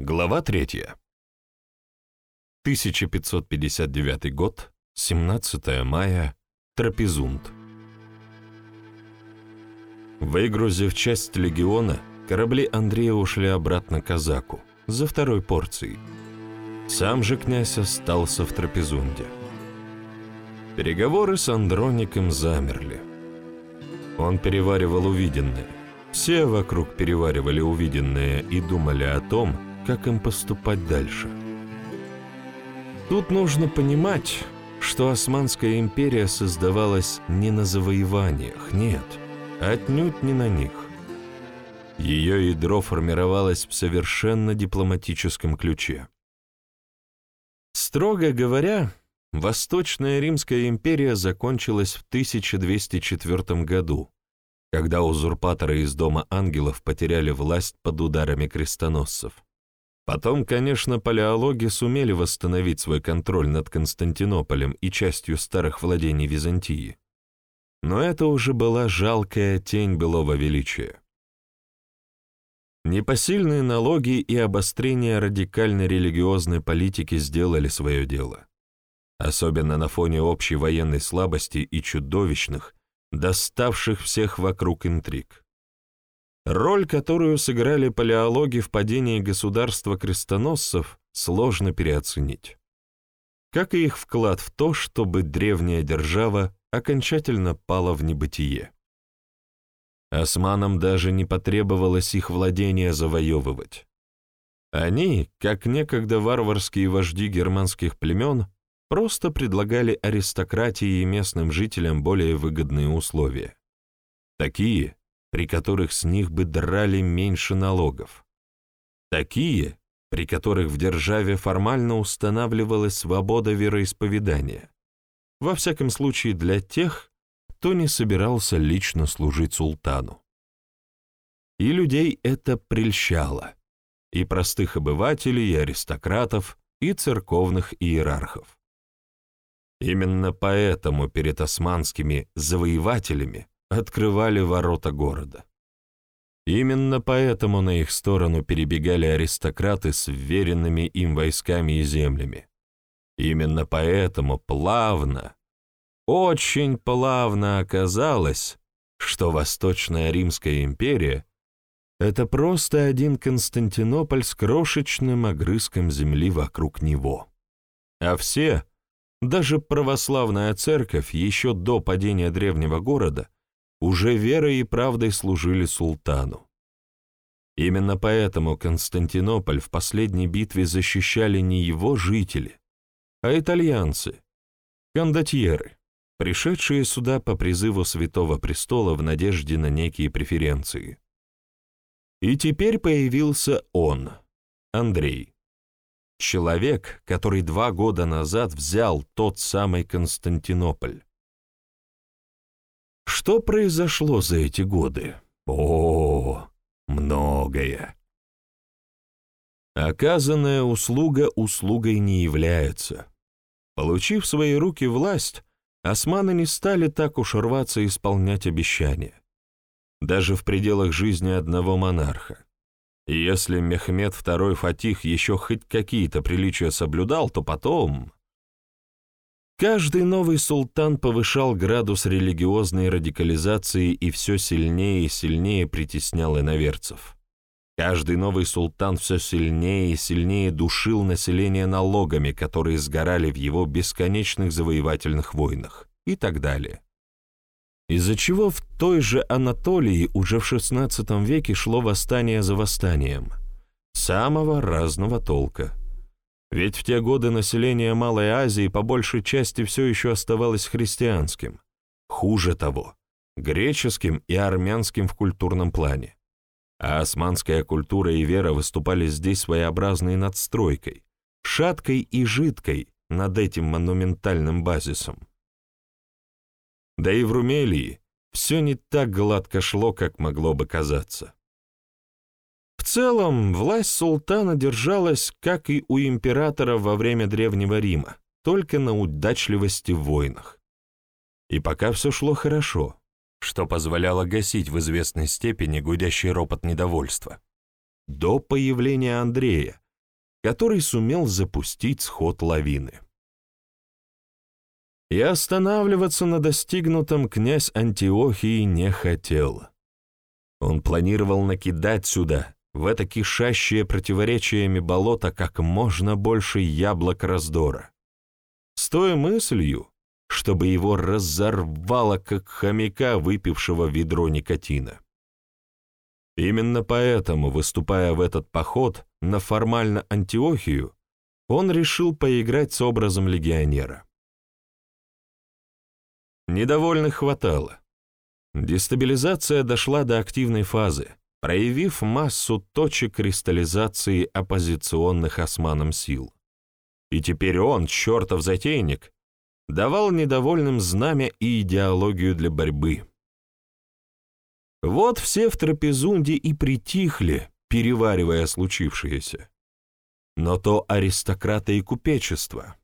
Глава 3. 1559 год, 17 мая, Трапезунд. Выгрузив часть легиона, корабли Андрея ушли обратно к Казаку за второй порцией. Сам же князь остался в Трапезунде. Переговоры с Андроником замерли. Он переваривал увиденное. Все вокруг переваривали увиденное и думали о том, как им поступать дальше. Тут нужно понимать, что Османская империя создавалась не на завоеваниях, нет, отнюдь не на них. Ее ядро формировалось в совершенно дипломатическом ключе. Строго говоря, Восточная Римская империя закончилась в 1204 году, когда узурпаторы из Дома ангелов потеряли власть под ударами крестоносцев. Потом, конечно, палеологи сумели восстановить свой контроль над Константинополем и частью старых владений Византии. Но это уже была жалкая тень былого величия. Непосильные налоги и обострение радикальной религиозной политики сделали свое дело. Особенно на фоне общей военной слабости и чудовищных, доставших всех вокруг интриг. Роль, которую сыграли палеологи в падении государства крестоносцев, сложно переоценить. Как и их вклад в то, чтобы древняя держава окончательно пала в небытие. Османам даже не потребовалось их владения завоевывать. Они, как некогда варварские вожди германских племен, просто предлагали аристократии и местным жителям более выгодные условия. Такие, при которых с них бы драли меньше налогов. Такие, при которых в державе формально устанавливалась свобода вероисповедания, во всяком случае для тех, кто не собирался лично служить султану. И людей это прельщало, и простых обывателей, и аристократов, и церковных иерархов. Именно поэтому перед османскими завоевателями открывали ворота города. Именно поэтому на их сторону перебегали аристократы с вверенными им войсками и землями. Именно поэтому плавно, очень плавно оказалось, что Восточная Римская империя — это просто один Константинополь с крошечным огрызком земли вокруг него. А все, даже православная церковь еще до падения древнего города, уже верой и правдой служили султану. Именно поэтому Константинополь в последней битве защищали не его жители, а итальянцы, кондотьеры, пришедшие сюда по призыву Святого Престола в надежде на некие преференции. И теперь появился он, Андрей. Человек, который два года назад взял тот самый Константинополь. Что произошло за эти годы? О, многое. Оказанная услуга услугой не является. Получив в свои руки власть, османы не стали так уж рваться исполнять обещания. Даже в пределах жизни одного монарха. Если Мехмед II Фатих еще хоть какие-то приличия соблюдал, то потом... Каждый новый султан повышал градус религиозной радикализации и все сильнее и сильнее притеснял иноверцев. Каждый новый султан все сильнее и сильнее душил население налогами, которые сгорали в его бесконечных завоевательных войнах и так далее. Из-за чего в той же Анатолии уже в XVI веке шло восстание за восстанием, самого разного толка – ведь в те годы население Малой Азии по большей части все еще оставалось христианским. Хуже того, греческим и армянским в культурном плане. А османская культура и вера выступали здесь своеобразной надстройкой, шаткой и жидкой над этим монументальным базисом. Да и в Румелии все не так гладко шло, как могло бы казаться. Целом, власть султана держалась, как и у императора во время Древнего Рима, только на удачливости в войнах. И пока все шло хорошо, что позволяло гасить в известной степени гудящий ропот недовольства. До появления Андрея, который сумел запустить сход лавины. И останавливаться на достигнутом князь Антиохии не хотел. Он планировал накидать сюда, в это кишащее противоречиями болото, как можно больше яблок раздора. С той мыслью, чтобы его разорвало, как хомяка, выпившего ведро никотина. Именно поэтому, выступая в этот поход на формально Антиохию, он решил поиграть с образом легионера. Недовольных хватало. Дестабилизация дошла до активной фазы, проявив массу точек кристаллизации оппозиционных османам сил. И теперь он, чертов затейник, давал недовольным знамя и идеологию для борьбы. Вот все в трапезунде и притихли, переваривая случившееся. Но то аристократы и купечество.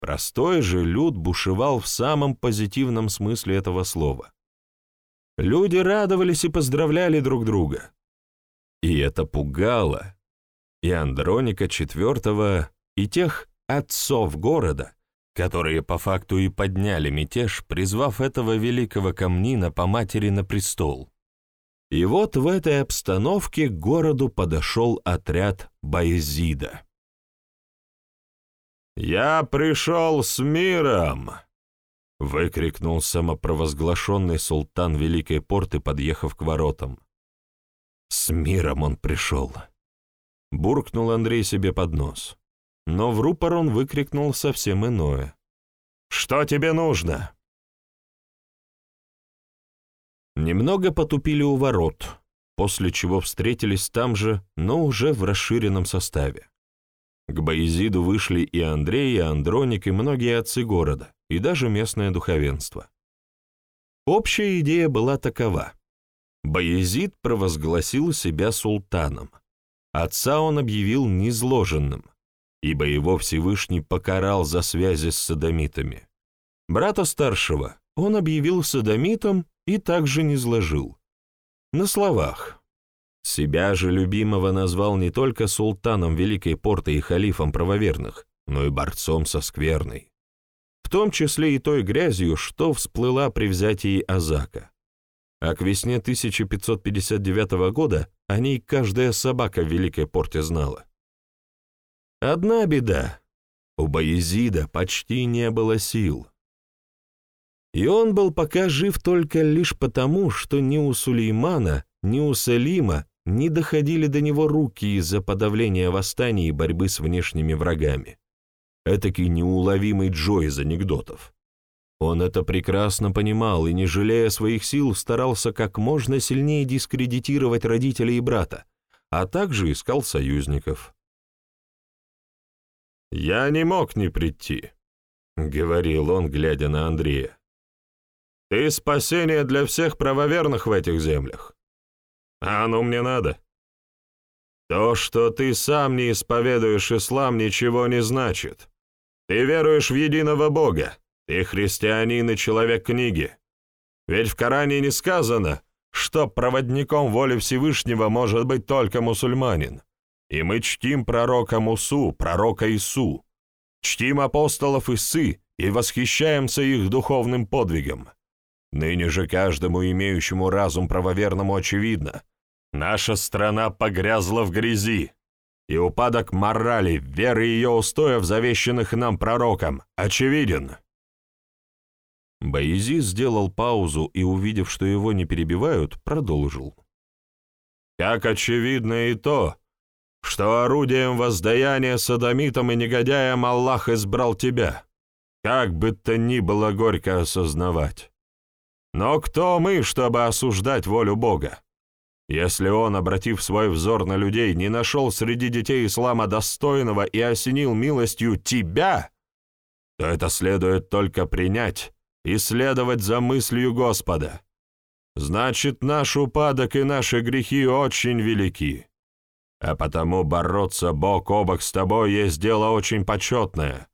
Простой же люд бушевал в самом позитивном смысле этого слова. Люди радовались и поздравляли друг друга. И это пугало и Андроника IV, и тех отцов города, которые по факту и подняли мятеж, призвав этого великого камнина по матери на престол. И вот в этой обстановке к городу подошел отряд Баязида. «Я пришел с миром!» — выкрикнул самопровозглашенный султан Великой Порты, подъехав к воротам. «С миром он пришел!» — буркнул Андрей себе под нос. Но в рупор он выкрикнул совсем иное. «Что тебе нужно?» Немного потупили у ворот, после чего встретились там же, но уже в расширенном составе. К Боязиду вышли и Андрей, и Андроник, и многие отцы города, и даже местное духовенство. Общая идея была такова. Боязид провозгласил себя султаном. Отца он объявил низложенным, ибо его Всевышний покарал за связи с садомитами. Брата старшего он объявил садомитом и также не сложил. На словах. Себя же любимого назвал не только султаном Великой Порты и халифом правоверных, но и борцом со скверной. Том числе и той грязью, что всплыла при взятии Азака. А к весне 1559 года о ней каждая собака в Великой Порте знала. Одна беда. У Баязида почти не было сил. И он был пока жив только лишь потому, что ни у Сулеймана, ни у Салима не доходили до него руки из-за подавления восстаний и борьбы с внешними врагами. Этакий неуловимый Джо из анекдотов. Он это прекрасно понимал и, не жалея своих сил, старался как можно сильнее дискредитировать родителей и брата, а также искал союзников. «Я не мог не прийти», — говорил он, глядя на Андрея. Ты спасение для всех правоверных в этих землях. А оно мне надо. То, что ты сам не исповедуешь ислам, ничего не значит. Ты веруешь в единого Бога. Ты христианин и человек книги. Ведь в Коране не сказано, что проводником воли Всевышнего может быть только мусульманин. И мы чтим пророка Мусу, пророка Ису, чтим апостолов Исы и восхищаемся их духовным подвигом. Ныне же каждому имеющему разум правоверному очевидно, наша страна погрязла в грязи, и упадок морали, веры ее устоев, завещанных нам пророком, очевиден. Боязи сделал паузу и, увидев, что его не перебивают, продолжил. «Как очевидно и то, что орудием воздаяния садомитам и негодяям Аллах избрал тебя, как бы то ни было горько осознавать. Но кто мы, чтобы осуждать волю Бога? Если он, обратив свой взор на людей, не нашел среди детей ислама достойного и осенил милостью тебя, то это следует только принять и следовать за мыслью Господа. Значит, наш упадок и наши грехи очень велики. А потому бороться бок о бок с тобой есть дело очень почетное.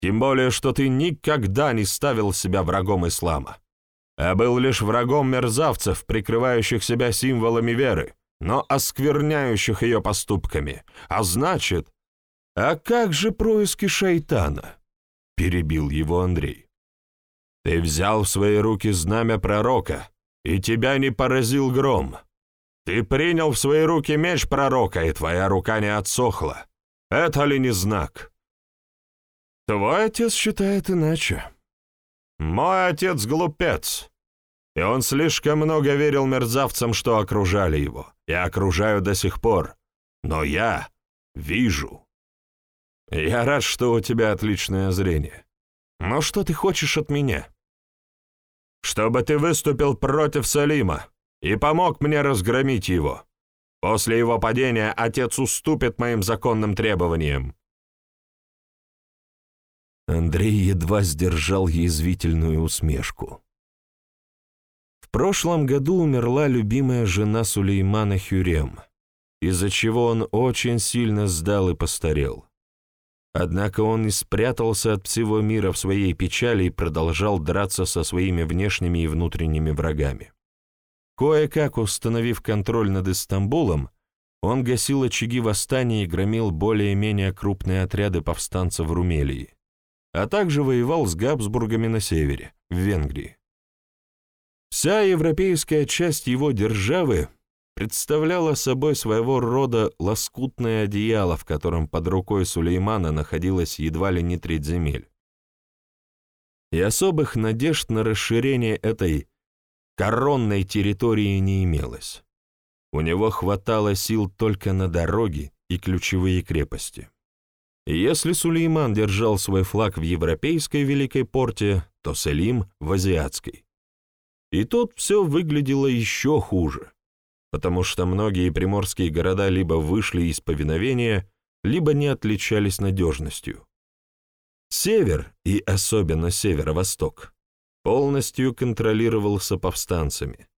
Тем более, что ты никогда не ставил себя врагом ислама а был лишь врагом мерзавцев, прикрывающих себя символами веры, но оскверняющих ее поступками, а значит, «А как же происки шайтана?» — перебил его Андрей. «Ты взял в свои руки знамя пророка, и тебя не поразил гром. Ты принял в свои руки меч пророка, и твоя рука не отсохла. Это ли не знак?» «Твой отец считает иначе», мой отец глупец, и он слишком много верил мерзавцам, что окружали его, и окружаю до сих пор. Но я вижу. Я рад, что у тебя отличное зрение. Но что ты хочешь от меня? Чтобы ты выступил против Салима и помог мне разгромить его. После его падения отец уступит моим законным требованиям. Андрей едва сдержал язвительную усмешку. В прошлом году умерла любимая жена Сулеймана Хюрем, из-за чего он очень сильно сдал и постарел. Однако он не спрятался от всего мира в своей печали и продолжал драться со своими внешними и внутренними врагами. Кое-как установив контроль над Истамбулом, он гасил очаги восстания и громил более-менее крупные отряды повстанцев в Румелии а также воевал с Габсбургами на севере, в Венгрии. Вся европейская часть его державы представляла собой своего рода лоскутное одеяло, в котором под рукой Сулеймана находилась едва ли не треть земель. И особых надежд на расширение этой коронной территории не имелось. У него хватало сил только на дороги и ключевые крепости. И если Сулейман держал свой флаг в европейской Великой Порте, то Селим — в азиатской. И тут все выглядело еще хуже, потому что многие приморские города либо вышли из повиновения, либо не отличались надежностью. Север, и особенно северо-восток, полностью контролировался повстанцами.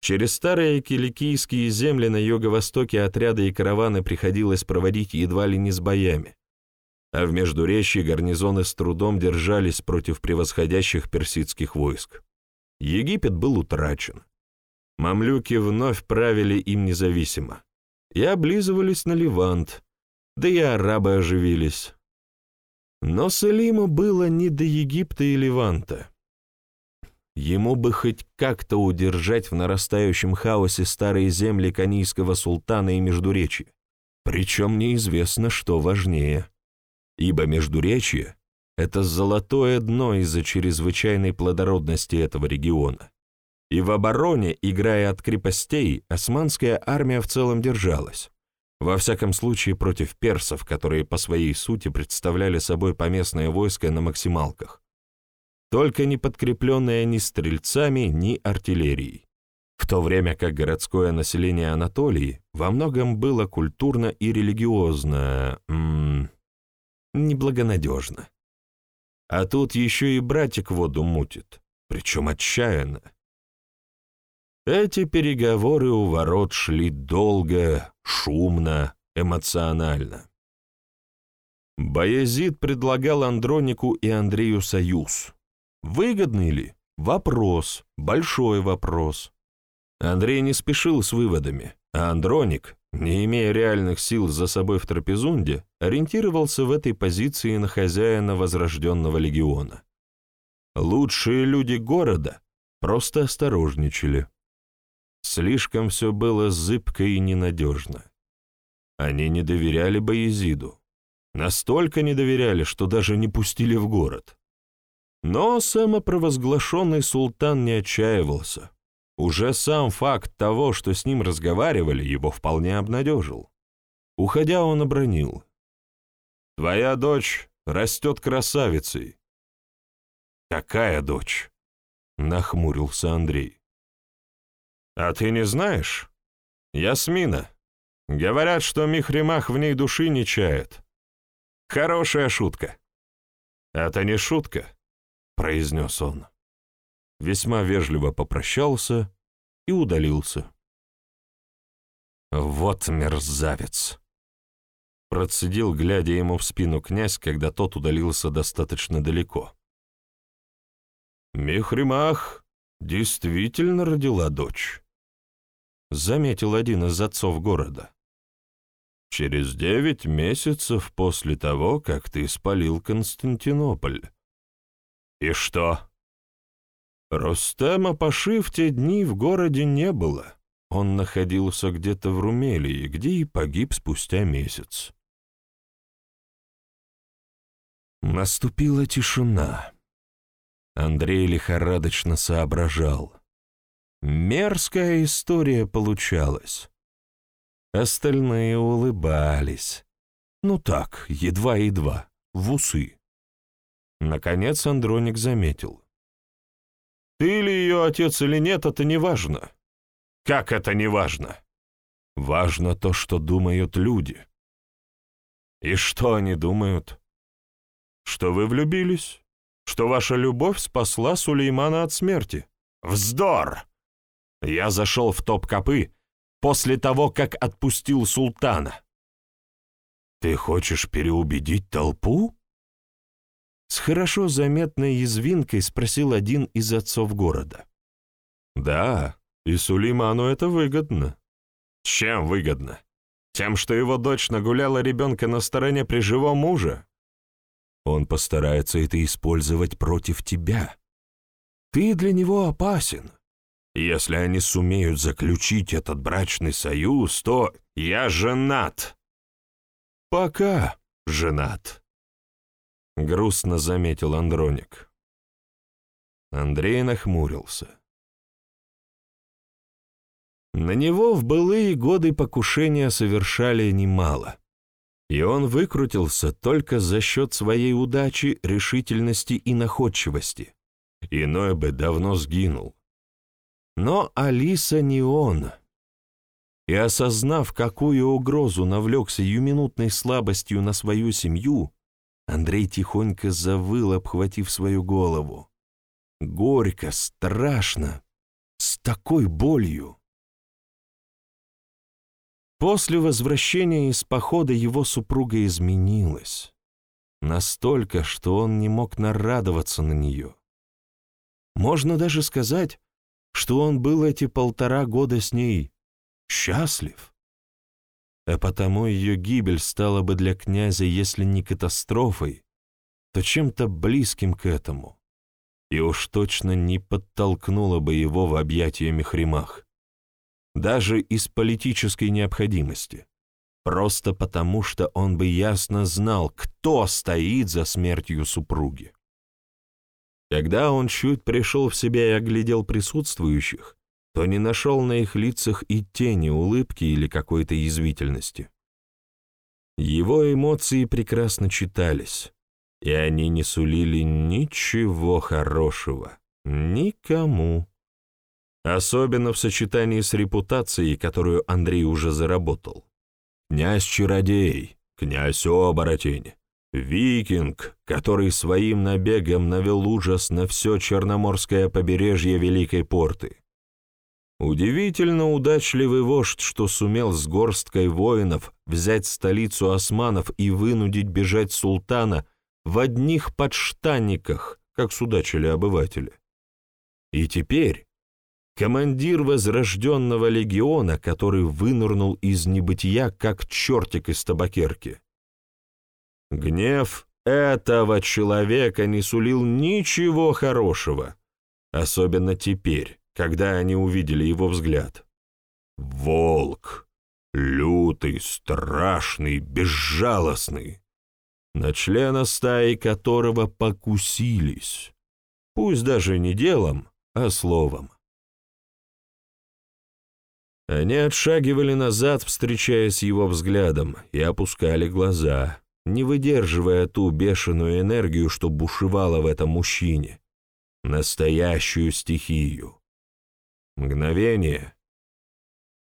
Через старые киликийские земли на юго-востоке отряды и караваны приходилось проводить едва ли не с боями, а в Междуречье гарнизоны с трудом держались против превосходящих персидских войск. Египет был утрачен. Мамлюки вновь правили им независимо и облизывались на Ливант, да и арабы оживились. Но Салиму было не до Египта и Ливанта. Ему бы хоть как-то удержать в нарастающем хаосе старые земли канийского султана и Междуречья. Причем неизвестно, что важнее. Ибо Междуречье — это золотое дно из-за чрезвычайной плодородности этого региона. И в обороне, играя от крепостей, османская армия в целом держалась. Во всяком случае, против персов, которые по своей сути представляли собой поместное войско на максималках только не подкрепленная ни стрельцами, ни артиллерией, в то время как городское население Анатолии во многом было культурно и религиозно, неблагонадежно. А тут еще и братик воду мутит, причем отчаянно. Эти переговоры у ворот шли долго, шумно, эмоционально. Баязид предлагал Андронику и Андрею союз, Выгодный ли? Вопрос, большой вопрос. Андрей не спешил с выводами, а Андроник, не имея реальных сил за собой в Трапезунде, ориентировался в этой позиции на хозяина возрожденного легиона. Лучшие люди города просто осторожничали. Слишком все было зыбко и ненадежно. Они не доверяли Боязиду. Настолько не доверяли, что даже не пустили в город. Но самопровозглашенный султан не отчаивался. Уже сам факт того, что с ним разговаривали, его вполне обнадежил. Уходя, он обронил. «Твоя дочь растет красавицей». «Какая дочь?» — нахмурился Андрей. «А ты не знаешь? Ясмина. Говорят, что Михримах в ней души не чает. Хорошая шутка». «Это не шутка. — произнес он. Весьма вежливо попрощался и удалился. «Вот мерзавец!» Процедил, глядя ему в спину князь, когда тот удалился достаточно далеко. «Мехримах действительно родила дочь», — заметил один из отцов города. через девять месяцев после того, как ты спалил Константинополь. И что? Рустема Паши в те дни в городе не было. Он находился где-то в Румелии, где и погиб спустя месяц. Наступила тишина. Андрей лихорадочно соображал. Мерзкая история получалась. Остальные улыбались. Ну так, едва-едва, в усы. Наконец Андроник заметил. «Ты ли ее отец или нет, это не важно». «Как это не важно?» «Важно то, что думают люди». «И что они думают?» «Что вы влюбились? Что ваша любовь спасла Сулеймана от смерти?» «Вздор!» Я зашел в топ-копы после того, как отпустил султана. «Ты хочешь переубедить толпу?» С хорошо заметной язвинкой спросил один из отцов города. «Да, и Сулейману это выгодно». «Чем выгодно? Тем, что его дочь нагуляла ребенка на стороне при живом муже?» «Он постарается это использовать против тебя. Ты для него опасен. Если они сумеют заключить этот брачный союз, то я женат. Пока женат. Грустно заметил Андроник. Андрей нахмурился. На него в былые годы покушения совершали немало, и он выкрутился только за счет своей удачи, решительности и находчивости. Иной бы давно сгинул. Но Алиса не он. И осознав, какую угрозу навлекся юминутной слабостью на свою семью, Андрей тихонько завыл, обхватив свою голову. Горько, страшно, с такой болью. После возвращения из похода его супруга изменилась. Настолько, что он не мог нарадоваться на нее. Можно даже сказать, что он был эти полтора года с ней счастлив. А потому ее гибель стала бы для князя, если не катастрофой, то чем-то близким к этому, и уж точно не подтолкнула бы его в объятия Мехримах, даже из политической необходимости, просто потому что он бы ясно знал, кто стоит за смертью супруги. Когда он чуть пришел в себя и оглядел присутствующих, то не нашел на их лицах и тени улыбки или какой-то язвительности. Его эмоции прекрасно читались, и они не сулили ничего хорошего, никому. Особенно в сочетании с репутацией, которую Андрей уже заработал. Князь-чародей, князь-оборотень, Викинг, который своим набегом навел ужас на все Черноморское побережье Великой Порты. Удивительно удачливый вождь, что сумел с горсткой воинов взять столицу османов и вынудить бежать султана в одних подштанниках, как судачили обыватели. И теперь командир возрожденного легиона, который вынырнул из небытия, как чертик из табакерки, Гнев этого человека не сулил ничего хорошего, особенно теперь, когда они увидели его взгляд. Волк, лютый, страшный, безжалостный, на члена стаи которого покусились, пусть даже не делом, а словом. Они отшагивали назад, встречаясь его взглядом, и опускали глаза, не выдерживая ту бешеную энергию, что бушевала в этом мужчине, настоящую стихию. Мгновение.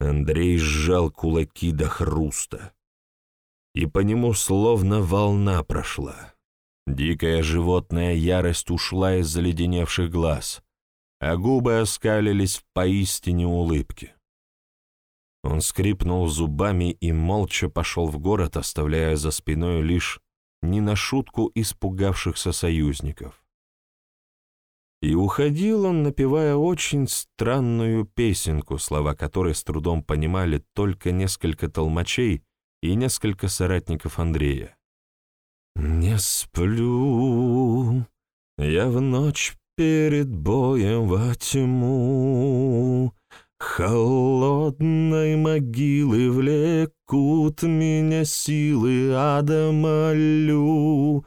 Андрей сжал кулаки до хруста, и по нему словно волна прошла. Дикая животная ярость ушла из заледеневших глаз, а губы оскалились в поистине улыбке. Он скрипнул зубами и молча пошел в город, оставляя за спиной лишь не на шутку испугавшихся союзников. И уходил он, напевая очень странную песенку, слова которой с трудом понимали только несколько толмачей и несколько соратников Андрея. «Не сплю, я в ночь перед боем во тьму, Холодной могилы влекут меня силы ада молю.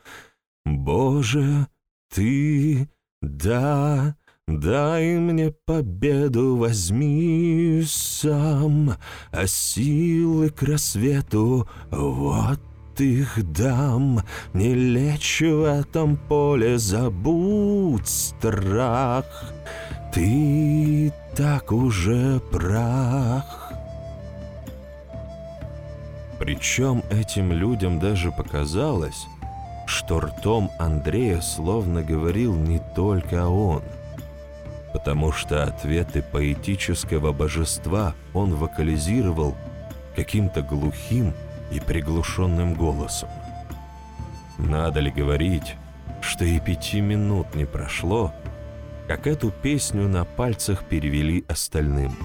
Боже, ты, да, дай мне победу, возьми сам, а силы к рассвету вот их дам, не лечь в этом поле, забудь страх. Ты так уже прах. Причем этим людям даже показалось, что ртом Андрея словно говорил не только он, потому что ответы поэтического божества он вокализировал каким-то глухим и приглушенным голосом. Надо ли говорить, что и пяти минут не прошло, как эту песню на пальцах перевели остальным.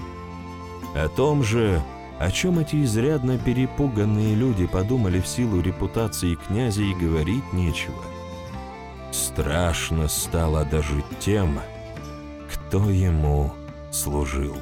О том же, о чем эти изрядно перепуганные люди подумали в силу репутации князя и говорить нечего. Страшно стало даже тем, кто ему служил.